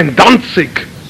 Ein Danzig.